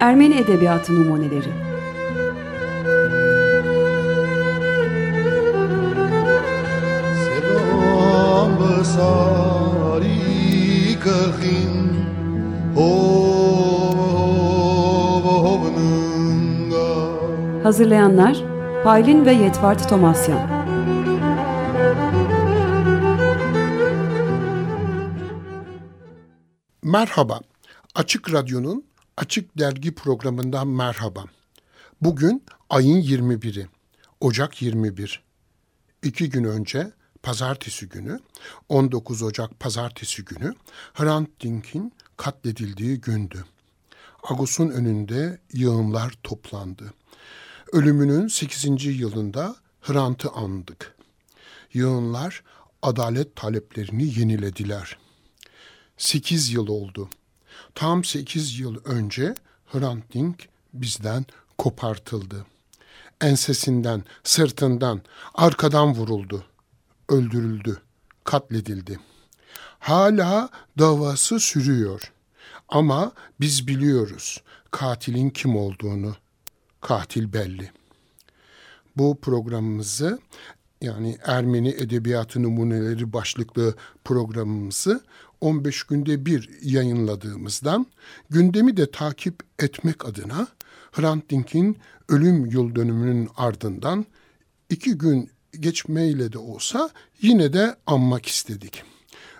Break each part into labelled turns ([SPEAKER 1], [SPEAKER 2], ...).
[SPEAKER 1] Ermeni Edebiyatı Numuneleri. Hazırlayanlar Paylin ve Yetvart Tomasyan
[SPEAKER 2] Merhaba, Açık Radyo'nun Açık Dergi programından merhaba. Bugün ayın 21'i, Ocak 21. İki gün önce pazartesi günü, 19 Ocak pazartesi günü Hrant Dink'in katledildiği gündü. Agos'un önünde yığınlar toplandı. Ölümünün 8. yılında Hrant'ı andık. Yığınlar adalet taleplerini yenilediler. 8 yıl oldu. Tam 8 yıl önce Hrant Dink bizden kopartıldı. Ensesinden, sırtından, arkadan vuruldu. Öldürüldü, katledildi. Hala davası sürüyor. Ama biz biliyoruz katilin kim olduğunu. Katil belli. Bu programımızı yani Ermeni Edebiyatı Numuneleri başlıklı programımızı 15 günde bir yayınladığımızdan gündemi de takip etmek adına Hrant Dink'in ölüm yıl dönümünün ardından iki gün geçmeyle de olsa yine de anmak istedik.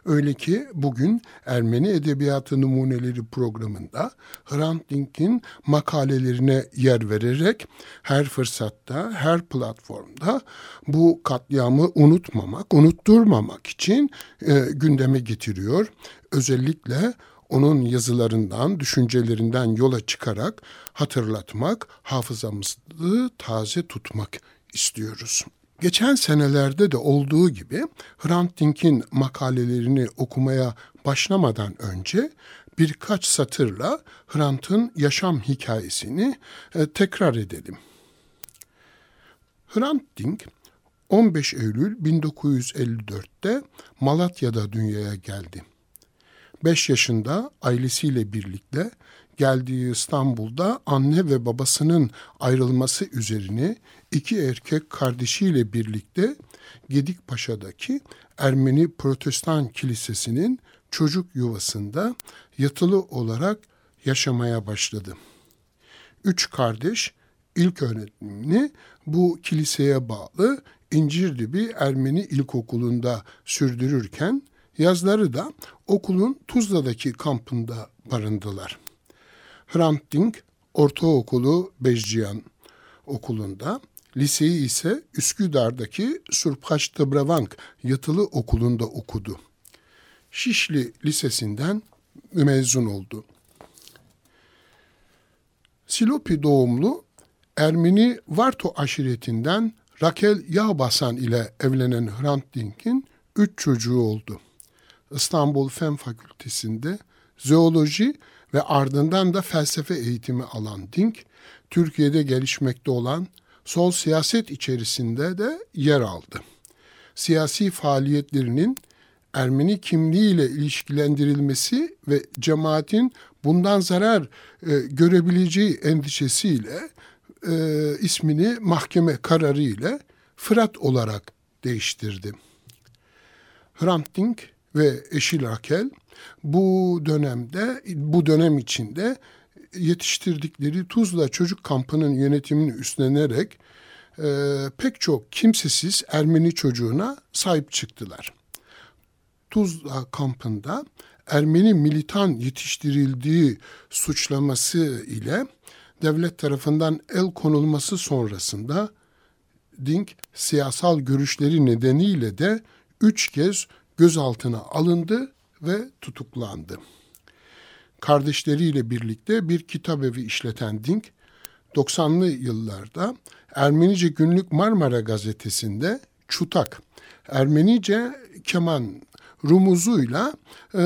[SPEAKER 2] Öyle ki bugün Ermeni Edebiyatı Numuneleri programında Hrant Dink'in makalelerine yer vererek her fırsatta, her platformda bu katliamı unutmamak, unutturmamak için e, gündeme getiriyor. Özellikle onun yazılarından, düşüncelerinden yola çıkarak hatırlatmak, hafızamızı taze tutmak istiyoruz. Geçen senelerde de olduğu gibi Hrant Dink'in makalelerini okumaya başlamadan önce birkaç satırla Hrant'ın yaşam hikayesini e, tekrar edelim. Hrant Dink 15 Eylül 1954'te Malatya'da dünyaya geldi. 5 yaşında ailesiyle birlikte geldiği İstanbul'da anne ve babasının ayrılması üzerine iki erkek kardeşiyle birlikte Gedikpaşa'daki Ermeni Protestan Kilisesi'nin çocuk yuvasında yatılı olarak yaşamaya başladı. Üç kardeş ilk öğretimini bu kiliseye bağlı İncirdibi Ermeni İlkokulu'nda sürdürürken yazları da okulun Tuzla'daki kampında barındılar. Hrant Dink Ortaokulu Bejciyan okulunda, liseyi ise Üsküdar'daki Surpaş Dıbravank yatılı okulunda okudu. Şişli Lisesi'nden mezun oldu. Silopi doğumlu Ermeni Varto aşiretinden Rakel Yağbasan ile evlenen Hrant Dink'in üç çocuğu oldu. İstanbul Fen Fakültesi'nde zooloji ve ardından da felsefe eğitimi alan Dink, Türkiye'de gelişmekte olan sol siyaset içerisinde de yer aldı. Siyasi faaliyetlerinin Ermeni kimliğiyle ilişkilendirilmesi ve cemaatin bundan zarar e, görebileceği endişesiyle e, ismini mahkeme kararı ile Fırat olarak değiştirdi. Hrant Dink ve eşi Rakel bu dönemde bu dönem içinde yetiştirdikleri Tuzla Çocuk Kampı'nın yönetimini üstlenerek e, pek çok kimsesiz Ermeni çocuğuna sahip çıktılar. Tuzla kampında Ermeni militan yetiştirildiği suçlaması ile devlet tarafından el konulması sonrasında Dink siyasal görüşleri nedeniyle de üç kez gözaltına alındı ve tutuklandı. Kardeşleriyle birlikte bir kitap evi işleten Dink, 90'lı yıllarda Ermenice Günlük Marmara gazetesinde Çutak, Ermenice keman rumuzuyla e,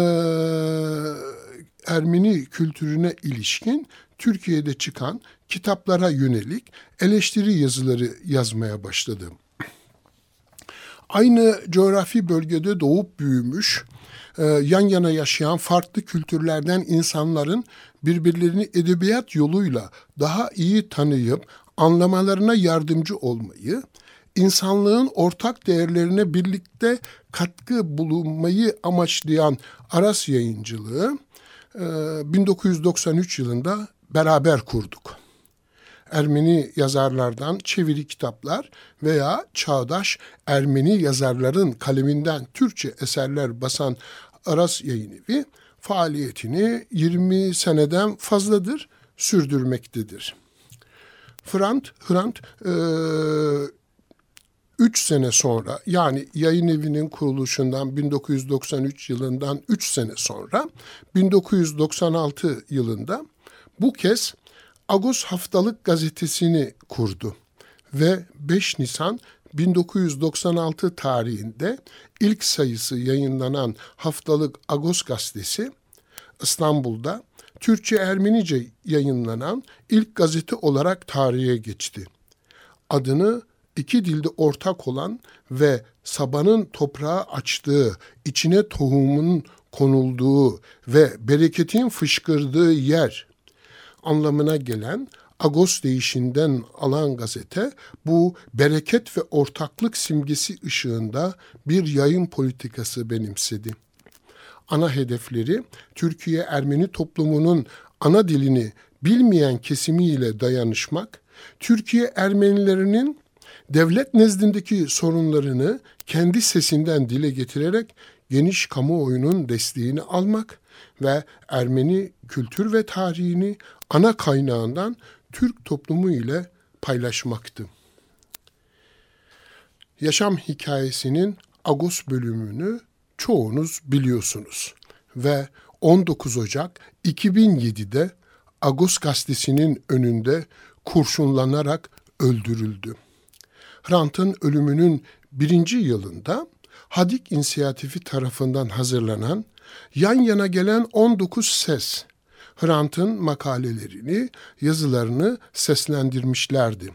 [SPEAKER 2] Ermeni kültürüne ilişkin Türkiye'de çıkan kitaplara yönelik eleştiri yazıları yazmaya başladı. aynı coğrafi bölgede doğup büyümüş, e, yan yana yaşayan farklı kültürlerden insanların birbirlerini edebiyat yoluyla daha iyi tanıyıp anlamalarına yardımcı olmayı, insanlığın ortak değerlerine birlikte katkı bulunmayı amaçlayan Aras Yayıncılığı 1993 yılında beraber kurduk. Ermeni yazarlardan çeviri kitaplar veya çağdaş Ermeni yazarların kaleminden Türkçe eserler basan Aras Yayınevi faaliyetini 20 seneden fazladır sürdürmektedir. Hrant, Hrant e, 3 sene sonra yani yayın evinin kuruluşundan 1993 yılından 3 sene sonra 1996 yılında bu kez Agos Haftalık Gazetesini kurdu ve 5 Nisan 1996 tarihinde ilk sayısı yayınlanan haftalık Agos gazetesi İstanbul'da Türkçe Ermenice yayınlanan ilk gazete olarak tarihe geçti. Adını iki dilde ortak olan ve sabanın toprağa açtığı, içine tohumun konulduğu ve bereketin fışkırdığı yer anlamına gelen Agos değişinden alan gazete bu bereket ve ortaklık simgesi ışığında bir yayın politikası benimsedi. Ana hedefleri Türkiye Ermeni toplumunun ana dilini bilmeyen kesimiyle dayanışmak, Türkiye Ermenilerinin devlet nezdindeki sorunlarını kendi sesinden dile getirerek geniş kamuoyunun desteğini almak ve Ermeni kültür ve tarihini ana kaynağından Türk toplumu ile paylaşmaktı. Yaşam hikayesinin Agos bölümünü çoğunuz biliyorsunuz ve 19 Ocak 2007'de Agos gazetesinin önünde kurşunlanarak öldürüldü. Hrant'ın ölümünün birinci yılında Hadik İnisiyatifi tarafından hazırlanan yan yana gelen 19 ses Hrant'ın makalelerini, yazılarını seslendirmişlerdi.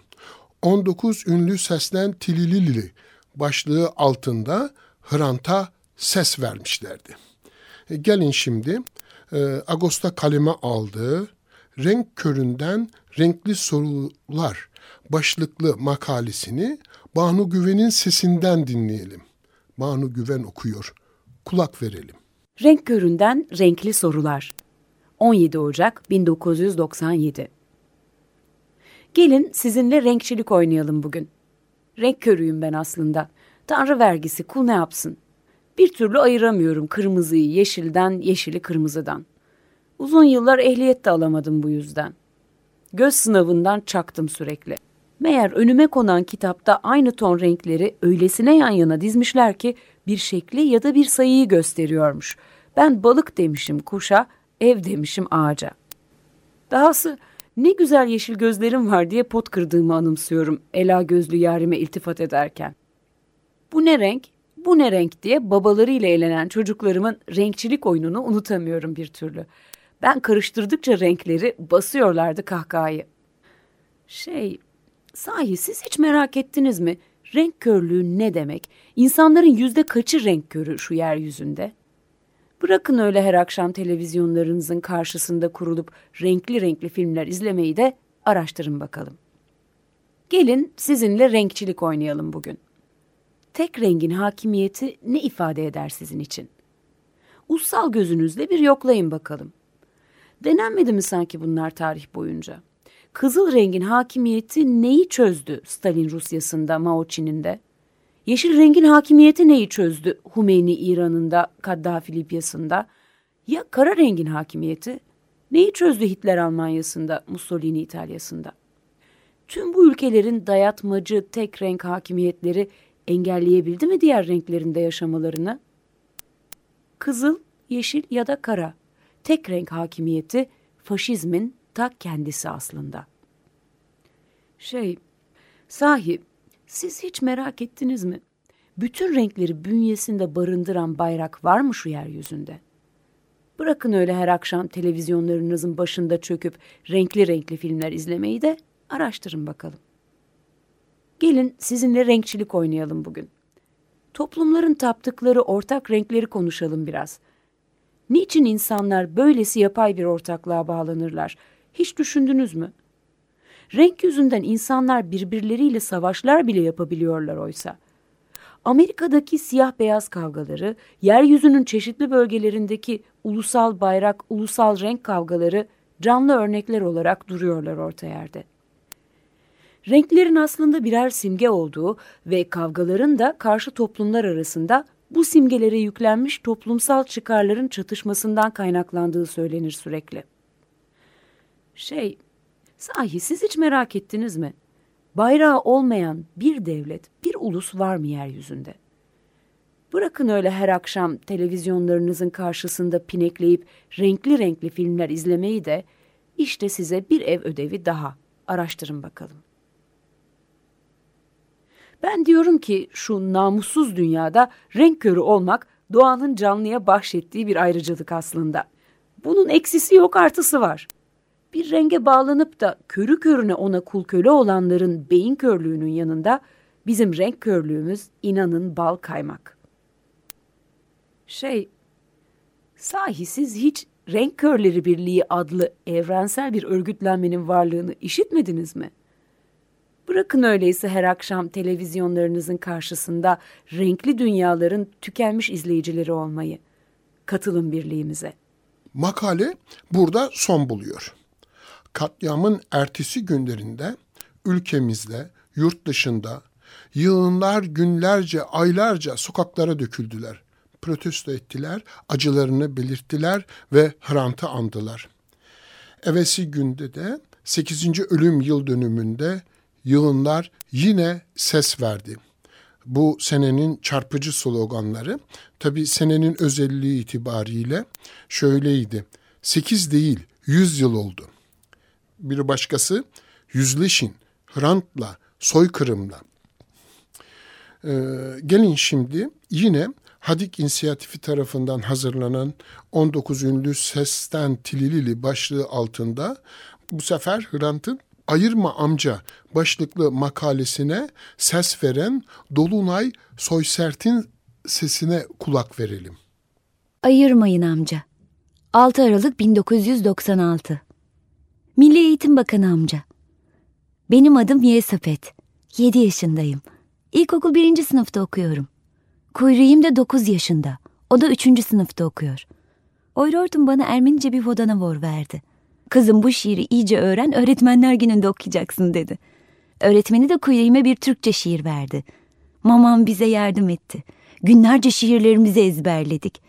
[SPEAKER 2] 19 ünlü seslen Tililili başlığı altında Hrant'a ses vermişlerdi. E, gelin şimdi e, Ağustos'ta kaleme aldığı Renk Köründen Renkli Sorular başlıklı makalesini Banu Güven'in sesinden dinleyelim. Banu Güven okuyor. Kulak verelim.
[SPEAKER 1] Renk Köründen Renkli Sorular 17 Ocak 1997 Gelin sizinle renkçilik oynayalım bugün. Renk körüyüm ben aslında. Tanrı vergisi kul ne yapsın? Bir türlü ayıramıyorum kırmızıyı yeşilden, yeşili kırmızıdan. Uzun yıllar ehliyet de alamadım bu yüzden. Göz sınavından çaktım sürekli. Meğer önüme konan kitapta aynı ton renkleri öylesine yan yana dizmişler ki bir şekli ya da bir sayıyı gösteriyormuş. Ben balık demişim kuşa, ev demişim ağaca. Dahası ne güzel yeşil gözlerim var diye pot kırdığımı anımsıyorum ela gözlü yarime iltifat ederken. Bu ne renk, bu ne renk diye babalarıyla eğlenen çocuklarımın renkçilik oyununu unutamıyorum bir türlü. Ben karıştırdıkça renkleri basıyorlardı kahkahayı. Şey, sahi siz hiç merak ettiniz mi? Renk körlüğü ne demek? İnsanların yüzde kaçı renk körü şu yeryüzünde? Bırakın öyle her akşam televizyonlarınızın karşısında kurulup renkli renkli filmler izlemeyi de araştırın bakalım. Gelin sizinle renkçilik oynayalım bugün. Tek rengin hakimiyeti ne ifade eder sizin için? Ussal gözünüzle bir yoklayın bakalım. Denenmedi mi sanki bunlar tarih boyunca? Kızıl rengin hakimiyeti neyi çözdü Stalin Rusyası'nda, Mao Çin'inde? Yeşil rengin hakimiyeti neyi çözdü Humeyni İran'ında, Kaddafi Libya'sında? Ya kara rengin hakimiyeti neyi çözdü Hitler Almanya'sında, Mussolini İtalya'sında? Tüm bu ülkelerin dayatmacı tek renk hakimiyetleri engelleyebildi mi diğer renklerinde yaşamalarını? Kızıl, yeşil ya da kara tek renk hakimiyeti faşizmin ta kendisi aslında. Şey, sahi siz hiç merak ettiniz mi? Bütün renkleri bünyesinde barındıran bayrak var mı şu yeryüzünde? Bırakın öyle her akşam televizyonlarınızın başında çöküp renkli renkli filmler izlemeyi de araştırın bakalım. Gelin sizinle renkçilik oynayalım bugün. toplumların taptıkları ortak renkleri konuşalım biraz. Niçin insanlar böylesi yapay bir ortaklığa bağlanırlar? Hiç düşündünüz mü? Renk yüzünden insanlar birbirleriyle savaşlar bile yapabiliyorlar oysa. Amerika'daki siyah beyaz kavgaları, yeryüzünün çeşitli bölgelerindeki ulusal bayrak, ulusal renk kavgaları canlı örnekler olarak duruyorlar orta yerde. Renklerin aslında birer simge olduğu ve kavgaların da karşı toplumlar arasında bu simgelere yüklenmiş toplumsal çıkarların çatışmasından kaynaklandığı söylenir sürekli. Şey, sahi siz hiç merak ettiniz mi? Bayrağı olmayan bir devlet, bir ulus var mı yeryüzünde? Bırakın öyle her akşam televizyonlarınızın karşısında pinekleyip renkli renkli filmler izlemeyi de işte size bir ev ödevi daha. Araştırın bakalım. Ben diyorum ki şu namussuz dünyada renk körü olmak doğanın canlıya bahşettiği bir ayrıcalık aslında. Bunun eksisi yok artısı var. Bir renge bağlanıp da körü körüne ona kul köle olanların beyin körlüğünün yanında bizim renk körlüğümüz inanın bal kaymak. Şey, sahi siz hiç Renk Körleri Birliği adlı evrensel bir örgütlenmenin varlığını işitmediniz mi? Bırakın öyleyse her akşam televizyonlarınızın karşısında renkli dünyaların tükenmiş izleyicileri olmayı. Katılın birliğimize.
[SPEAKER 2] Makale burada son buluyor. Katliamın ertesi günlerinde ülkemizde, yurt dışında yığınlar günlerce, aylarca sokaklara döküldüler. Protesto ettiler, acılarını belirttiler ve Hrant'ı andılar. Evesi günde de 8. ölüm yıl dönümünde yığınlar yine ses verdi. Bu senenin çarpıcı sloganları tabi senenin özelliği itibariyle şöyleydi. 8 değil 100 yıl oldu. Bir başkası yüzleşin Hrant'la, soykırımla. Ee, gelin şimdi yine Hadik inisiyatifi tarafından hazırlanan 19 ünlü Sesten Tililili başlığı altında bu sefer Hrant'ın Ayırma Amca başlıklı makalesine ses veren Dolunay Soysert'in sesine kulak verelim.
[SPEAKER 3] Ayırmayın amca. 6 Aralık 1996 Milli Eğitim Bakanı amca. Benim adım Yesapet. 7 yaşındayım. İlkokul birinci sınıfta okuyorum. Kuyruğum da 9 yaşında. O da 3. sınıfta okuyor. Oyrortum bana Ermenice bir vodanavor verdi. Kızım bu şiiri iyice öğren öğretmenler gününde okuyacaksın dedi. Öğretmeni de kuyruğuma bir Türkçe şiir verdi. Mamam bize yardım etti. Günlerce şiirlerimizi ezberledik.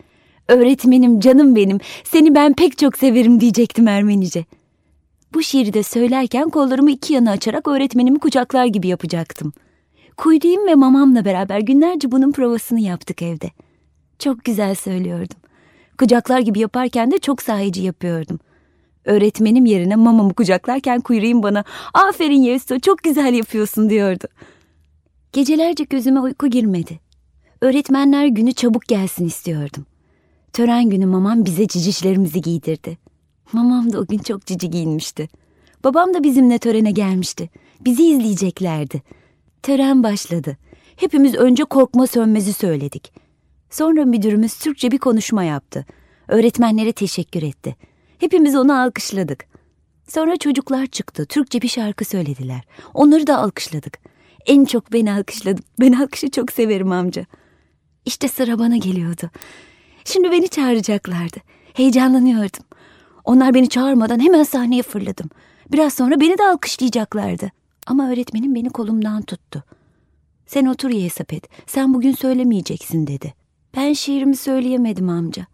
[SPEAKER 3] Öğretmenim canım benim seni ben pek çok severim diyecektim Ermenice. Bu şiiri de söylerken kollarımı iki yana açarak öğretmenimi kucaklar gibi yapacaktım.'' Kuyruğum ve mamamla beraber günlerce bunun provasını yaptık evde. Çok güzel söylüyordum. Kucaklar gibi yaparken de çok sahici yapıyordum. Öğretmenim yerine mamamı kucaklarken kuyruğum bana aferin Yesto çok güzel yapıyorsun diyordu. Gecelerce gözüme uyku girmedi. Öğretmenler günü çabuk gelsin istiyordum. Tören günü mamam bize cicişlerimizi giydirdi. Mamam da o gün çok cici giyinmişti. Babam da bizimle törene gelmişti. Bizi izleyeceklerdi.'' Tören başladı. Hepimiz önce korkma sönmezi söyledik. Sonra müdürümüz Türkçe bir konuşma yaptı. Öğretmenlere teşekkür etti. Hepimiz onu alkışladık. Sonra çocuklar çıktı. Türkçe bir şarkı söylediler. Onları da alkışladık. En çok beni alkışladı. Ben alkışı çok severim amca. İşte sıra bana geliyordu. Şimdi beni çağıracaklardı. Heyecanlanıyordum. Onlar beni çağırmadan hemen sahneye fırladım. Biraz sonra beni de alkışlayacaklardı. Ama öğretmenim beni kolumdan tuttu. Sen otur Yesapet, sen bugün söylemeyeceksin dedi. Ben şiirimi söyleyemedim amca.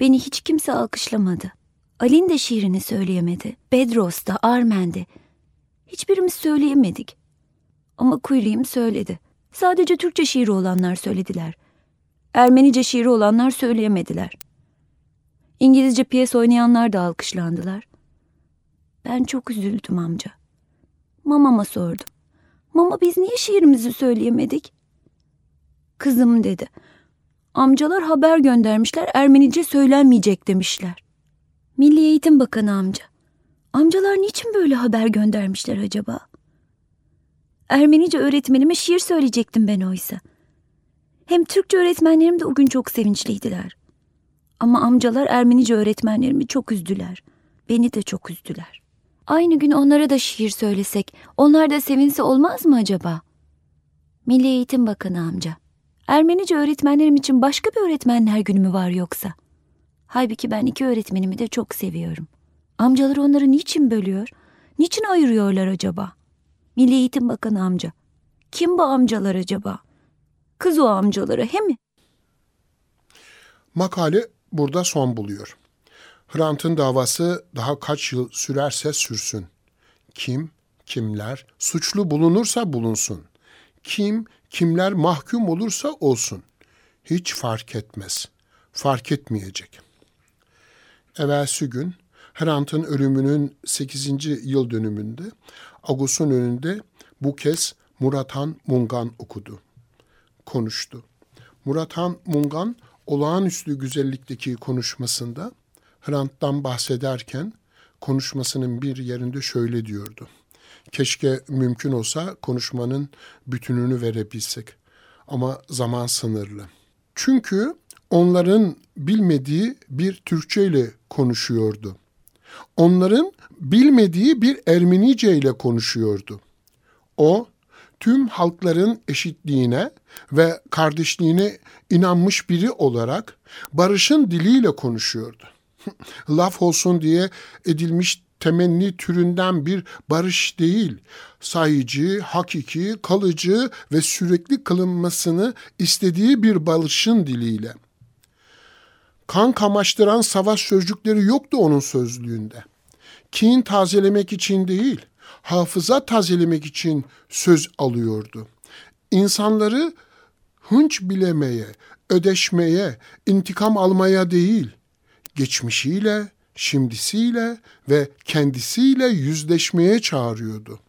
[SPEAKER 3] Beni hiç kimse alkışlamadı. Alin de şiirini söyleyemedi. Bedros da, Armen de. Hiçbirimiz söyleyemedik. Ama Kuyruğum söyledi. Sadece Türkçe şiiri olanlar söylediler. Ermenice şiiri olanlar söyleyemediler. İngilizce piyes oynayanlar da alkışlandılar. Ben çok üzüldüm amca. Mamama sordum. Mama biz niye şiirimizi söyleyemedik? Kızım dedi. Amcalar haber göndermişler Ermenice söylenmeyecek demişler. Milli Eğitim Bakanı amca. Amcalar niçin böyle haber göndermişler acaba? Ermenice öğretmenime şiir söyleyecektim ben oysa. Hem Türkçe öğretmenlerim de o gün çok sevinçliydiler. Ama amcalar Ermenice öğretmenlerimi çok üzdüler. Beni de çok üzdüler. Aynı gün onlara da şiir söylesek, onlar da sevinse olmaz mı acaba? Milli Eğitim Bakanı amca. Ermenice öğretmenlerim için başka bir öğretmenler günü mü var yoksa? Halbuki ben iki öğretmenimi de çok seviyorum. Amcalar onları niçin bölüyor? Niçin ayırıyorlar acaba? Milli Eğitim Bakanı amca. Kim bu amcalar acaba? Kız o amcaları he mi?
[SPEAKER 2] Makale burada son buluyor. Hrant'ın davası daha kaç yıl sürerse sürsün. Kim, kimler suçlu bulunursa bulunsun. Kim, kimler mahkum olursa olsun. Hiç fark etmez. Fark etmeyecek. Evvelsi gün Hrant'ın ölümünün 8. yıl dönümünde Agus'un önünde bu kez Murathan Mungan okudu. Konuştu. Murathan Mungan olağanüstü güzellikteki konuşmasında Hrant'tan bahsederken konuşmasının bir yerinde şöyle diyordu. Keşke mümkün olsa konuşmanın bütününü verebilsek. Ama zaman sınırlı. Çünkü onların bilmediği bir Türkçe ile konuşuyordu. Onların bilmediği bir Ermenice ile konuşuyordu. O tüm halkların eşitliğine ve kardeşliğine inanmış biri olarak barışın diliyle konuşuyordu. Laf olsun diye edilmiş temenni türünden bir barış değil, sayıcı, hakiki, kalıcı ve sürekli kılınmasını istediği bir barışın diliyle. Kan kamaştıran savaş sözcükleri yoktu onun sözlüğünde. Kin tazelemek için değil, hafıza tazelemek için söz alıyordu. İnsanları hınç bilemeye, ödeşmeye, intikam almaya değil, geçmişiyle, şimdisiyle ve kendisiyle yüzleşmeye çağırıyordu.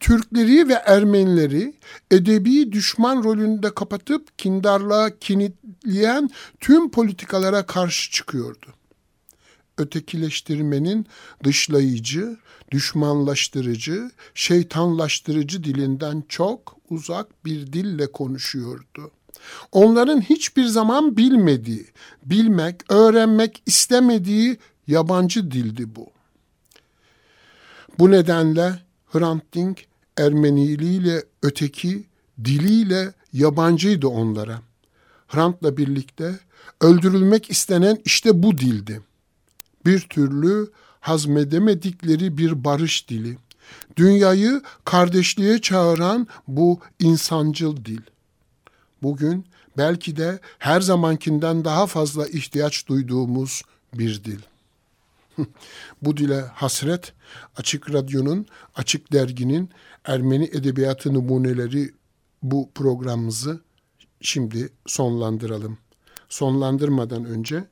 [SPEAKER 2] Türkleri ve Ermenileri edebi düşman rolünde kapatıp kindarlığa kinitleyen tüm politikalara karşı çıkıyordu. Ötekileştirmenin dışlayıcı, düşmanlaştırıcı, şeytanlaştırıcı dilinden çok uzak bir dille konuşuyordu. Onların hiçbir zaman bilmediği, bilmek, öğrenmek istemediği yabancı dildi bu. Bu nedenle Hrant Dink Ermeniliğiyle öteki, diliyle yabancıydı onlara. Hrant'la birlikte öldürülmek istenen işte bu dildi. Bir türlü hazmedemedikleri bir barış dili. Dünyayı kardeşliğe çağıran bu insancıl dil. Bugün belki de her zamankinden daha fazla ihtiyaç duyduğumuz bir dil. Bu dile hasret Açık Radyo'nun, Açık Dergi'nin Ermeni Edebiyatı Numuneleri bu programımızı şimdi sonlandıralım. Sonlandırmadan önce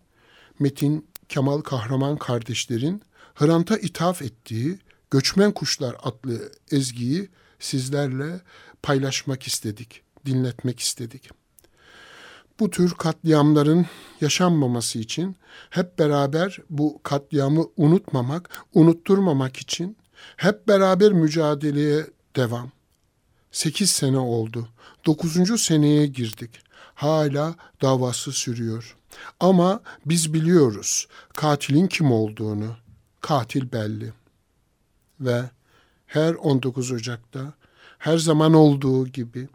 [SPEAKER 2] Metin Kemal Kahraman kardeşlerin Hrant'a ithaf ettiği Göçmen Kuşlar adlı ezgiyi sizlerle paylaşmak istedik, dinletmek istedik bu tür katliamların yaşanmaması için hep beraber bu katliamı unutmamak, unutturmamak için hep beraber mücadeleye devam. Sekiz sene oldu. Dokuzuncu seneye girdik. Hala davası sürüyor. Ama biz biliyoruz katilin kim olduğunu. Katil belli. Ve her 19 Ocak'ta her zaman olduğu gibi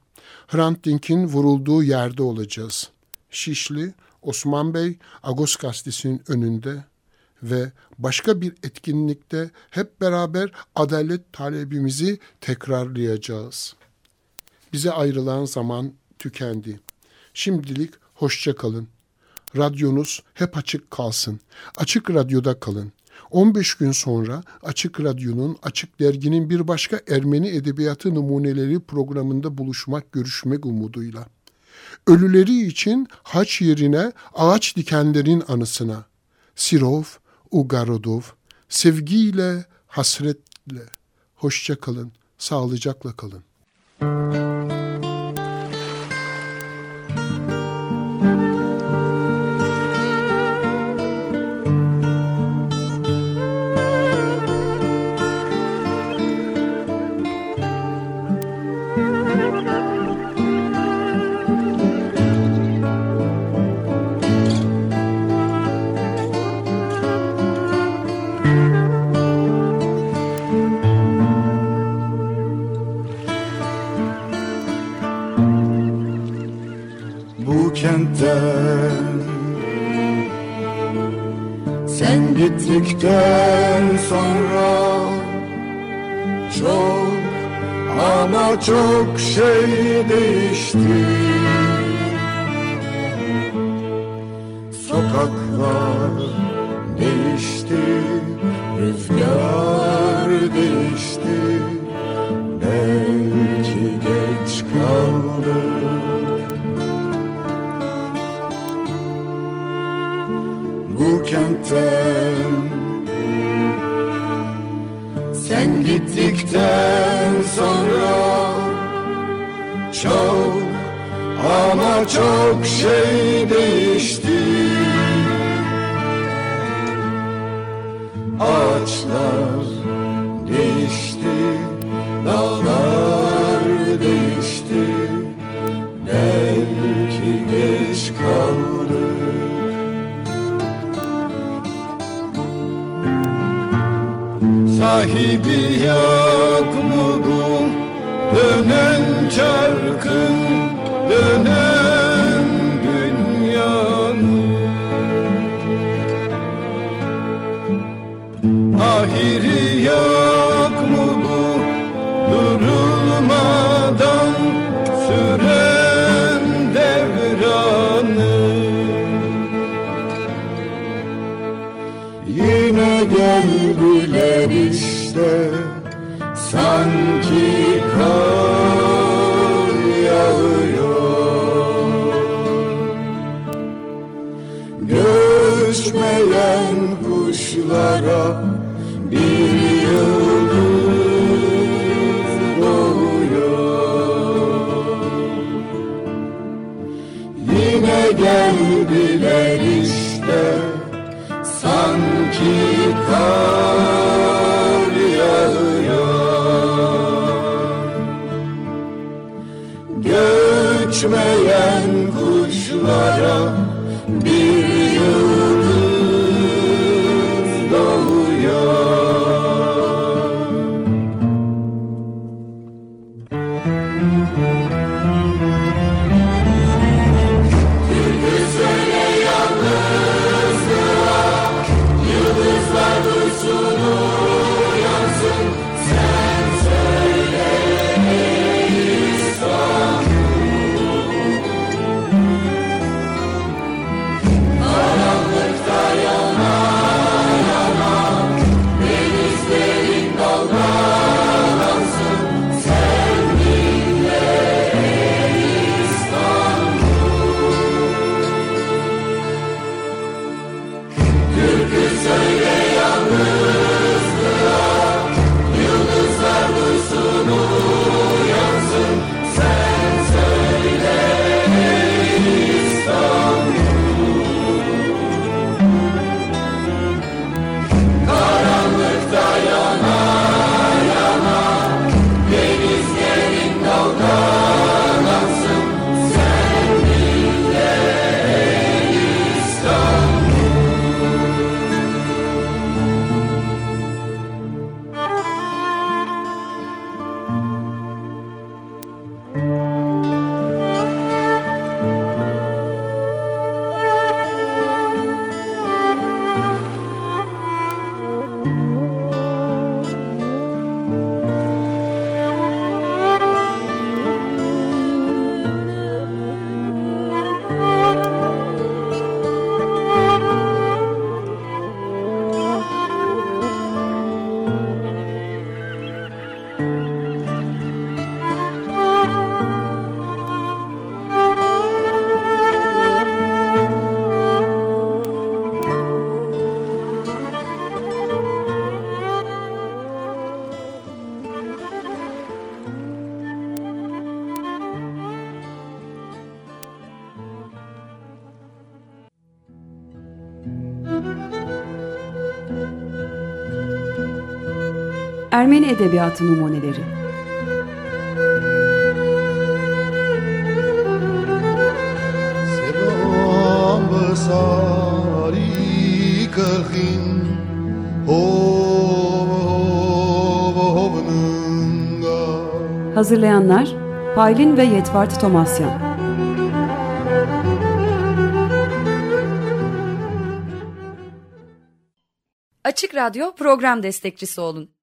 [SPEAKER 2] Hrant Dink'in vurulduğu yerde olacağız. Şişli, Osman Bey, Agos Gazetesi'nin önünde ve başka bir etkinlikte hep beraber adalet talebimizi tekrarlayacağız. Bize ayrılan zaman tükendi. Şimdilik hoşça kalın. Radyonuz hep açık kalsın. Açık radyoda kalın. 15 gün sonra Açık Radyo'nun, Açık Dergi'nin bir başka Ermeni Edebiyatı Numuneleri programında buluşmak, görüşmek umuduyla. Ölüleri için haç yerine ağaç dikenlerin anısına. Sirov, Ugarodov, sevgiyle, hasretle. Hoşça kalın, sağlıcakla kalın.
[SPEAKER 4] Sen çok şey değişti. Sokaklar değişti Rüzgar değişti. Belki geç kaldık Bu kentten Sen gittikten sonra Çok ama çok şey değişti. Ağaçlar değişti Dağlar değişti. Belki geç kaldı. Sahibi yok sanki kar yağıyor. Göçmeyen kuşlara
[SPEAKER 5] Ermeni Edebiyatı Numuneleri. Hazırlayanlar Paylin ve Yetvart Tomasyan.
[SPEAKER 6] Açık Radyo program destekçisi olun.